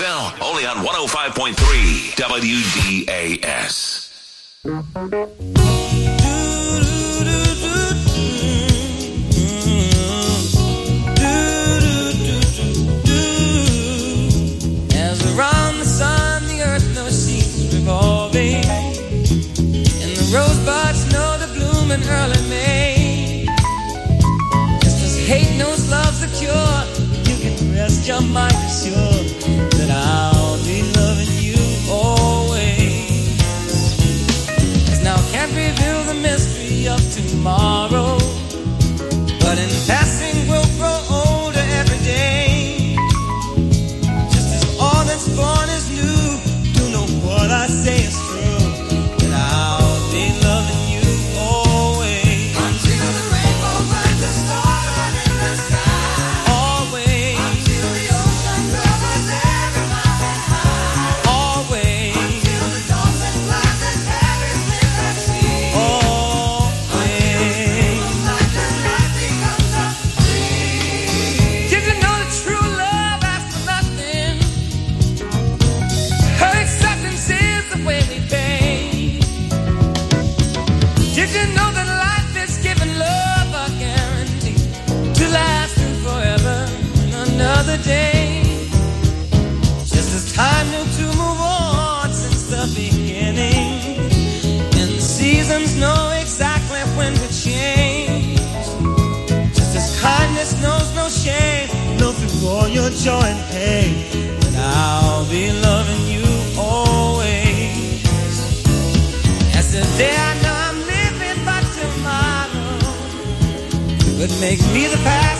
Only on 105.3 WDAS. rosebuds know the bloom in early May. Just as hate knows love's a cure, you can rest your mind assured. your joy and pain, but I'll be loving you always. As the day I know I'm living by tomorrow, but make me the past.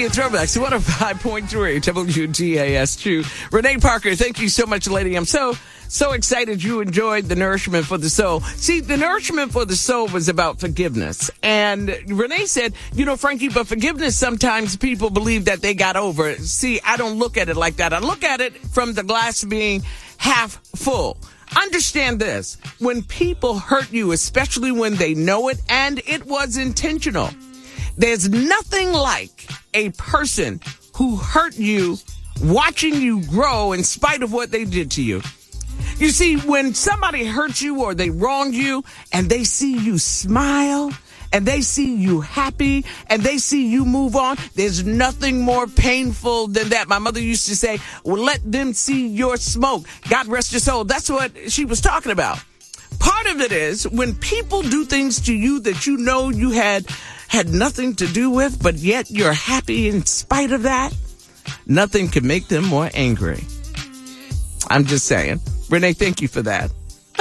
Best hour to be in throwbacks. 105.3 WDAS 2. Renee Parker, thank you so much, lady. I'm so, so excited you enjoyed the nourishment for the soul. See, the nourishment for the soul was about forgiveness. And Renee said, you know, Frankie, but forgiveness, sometimes people believe that they got over it. See, I don't look at it like that. I look at it from the glass being half full. Understand this. When people hurt you, especially when they know it and it was intentional, there's nothing like a person who hurt you watching you grow in spite of what they did to you. You see, when somebody hurts you or they wrong you and they see you smile and they see you happy and they see you move on, there's nothing more painful than that. My mother used to say, well, let them see your smoke. God rest your soul. That's what she was talking about. Part of it is when people do things to you that you know you had had nothing to do with, but yet you're happy in spite of that, nothing can make them more angry. I'm just saying. Renee, thank you for that.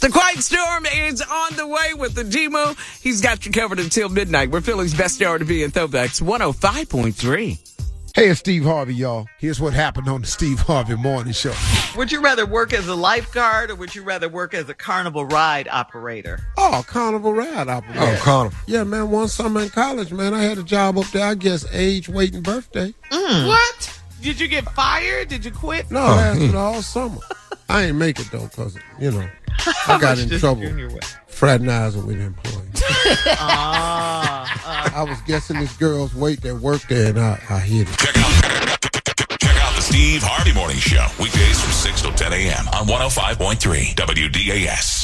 the Quiet Storm is on the way with the Demo. He's got you covered until midnight. We're Philly's best hour to be in Throwbacks 105.3. Hey, it's Steve Harvey, y'all. Here's what happened on the Steve Harvey Morning Show. Would you rather work as a lifeguard or would you rather work as a carnival ride operator? Oh, Carnival Ride operator. Oh, Carnival. Yeah, man. One summer in college, man, I had a job up there. I guess age, weight, and birthday. What? Did you get fired? Did you quit? No, it lasted all summer. I ain't make it though, cause you know I got in trouble fraternizing with employees. Ah, I was guessing this girl's weight that worked there, and I, I hit it. Check out, check out the Steve Harvey Morning Show. Weekdays from 6 till 10 a.m. on 105.3 WDAS.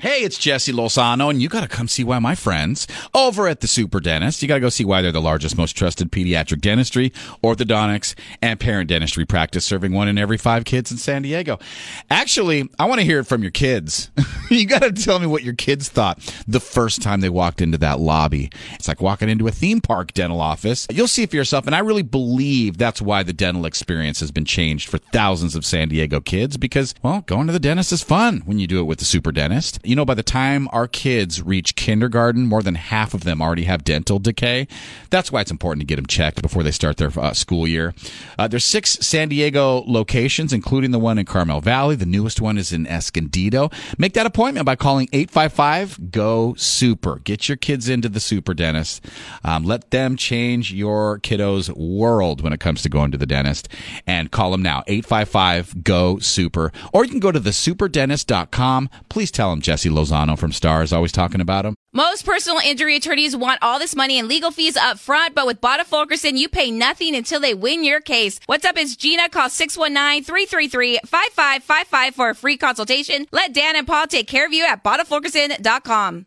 Hey, it's Jesse Lozano, and you got to come see why my friends over at the Super Dentist. You got to go see why they're the largest, most trusted pediatric dentistry, orthodontics, and parent dentistry practice, serving one in every five kids in San Diego. Actually, I want to hear it from your kids. you got to tell me what your kids thought the first time they walked into that lobby. It's like walking into a theme park dental office. You'll see for yourself, and I really believe that's why the dental experience has been changed for thousands of San Diego kids because, well, going to the dentist is fun when you do it with the Super Dentist. You know, by the time our kids reach kindergarten, more than half of them already have dental decay. That's why it's important to get them checked before they start their uh, school year. Uh, there's six San Diego locations, including the one in Carmel Valley. The newest one is in Escondido. Make that appointment by calling 855 GO SUPER. Get your kids into the super dentist. Um, let them change your kiddo's world when it comes to going to the dentist. And call them now, 855 GO SUPER. Or you can go to thesuperdentist.com. Please tell them Jesse Jesse Lozano from Star is always talking about him. Most personal injury attorneys want all this money and legal fees up front, but with Bada Fulkerson, you pay nothing until they win your case. What's up? It's Gina. Call 619-333-5555 for a free consultation. Let Dan and Paul take care of you at BadaFulkerson.com.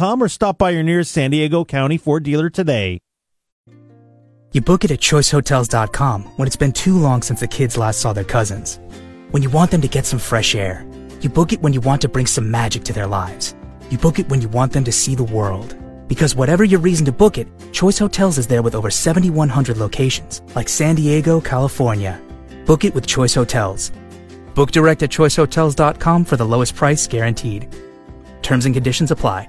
or stop by your nearest San Diego County Ford dealer today. You book it at choicehotels.com when it's been too long since the kids last saw their cousins. When you want them to get some fresh air. You book it when you want to bring some magic to their lives. You book it when you want them to see the world. Because whatever your reason to book it, Choice Hotels is there with over 7,100 locations, like San Diego, California. Book it with Choice Hotels. Book direct at choicehotels.com for the lowest price guaranteed. Terms and conditions apply.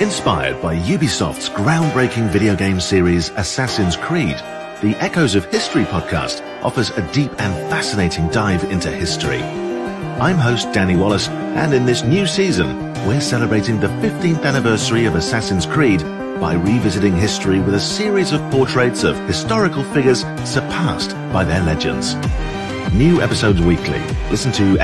Inspired by Ubisoft's groundbreaking video game series Assassin's Creed, the Echoes of History podcast offers a deep and fascinating dive into history. I'm host Danny Wallace, and in this new season, we're celebrating the 15th anniversary of Assassin's Creed by revisiting history with a series of portraits of historical figures surpassed by their legends. New episodes weekly. Listen to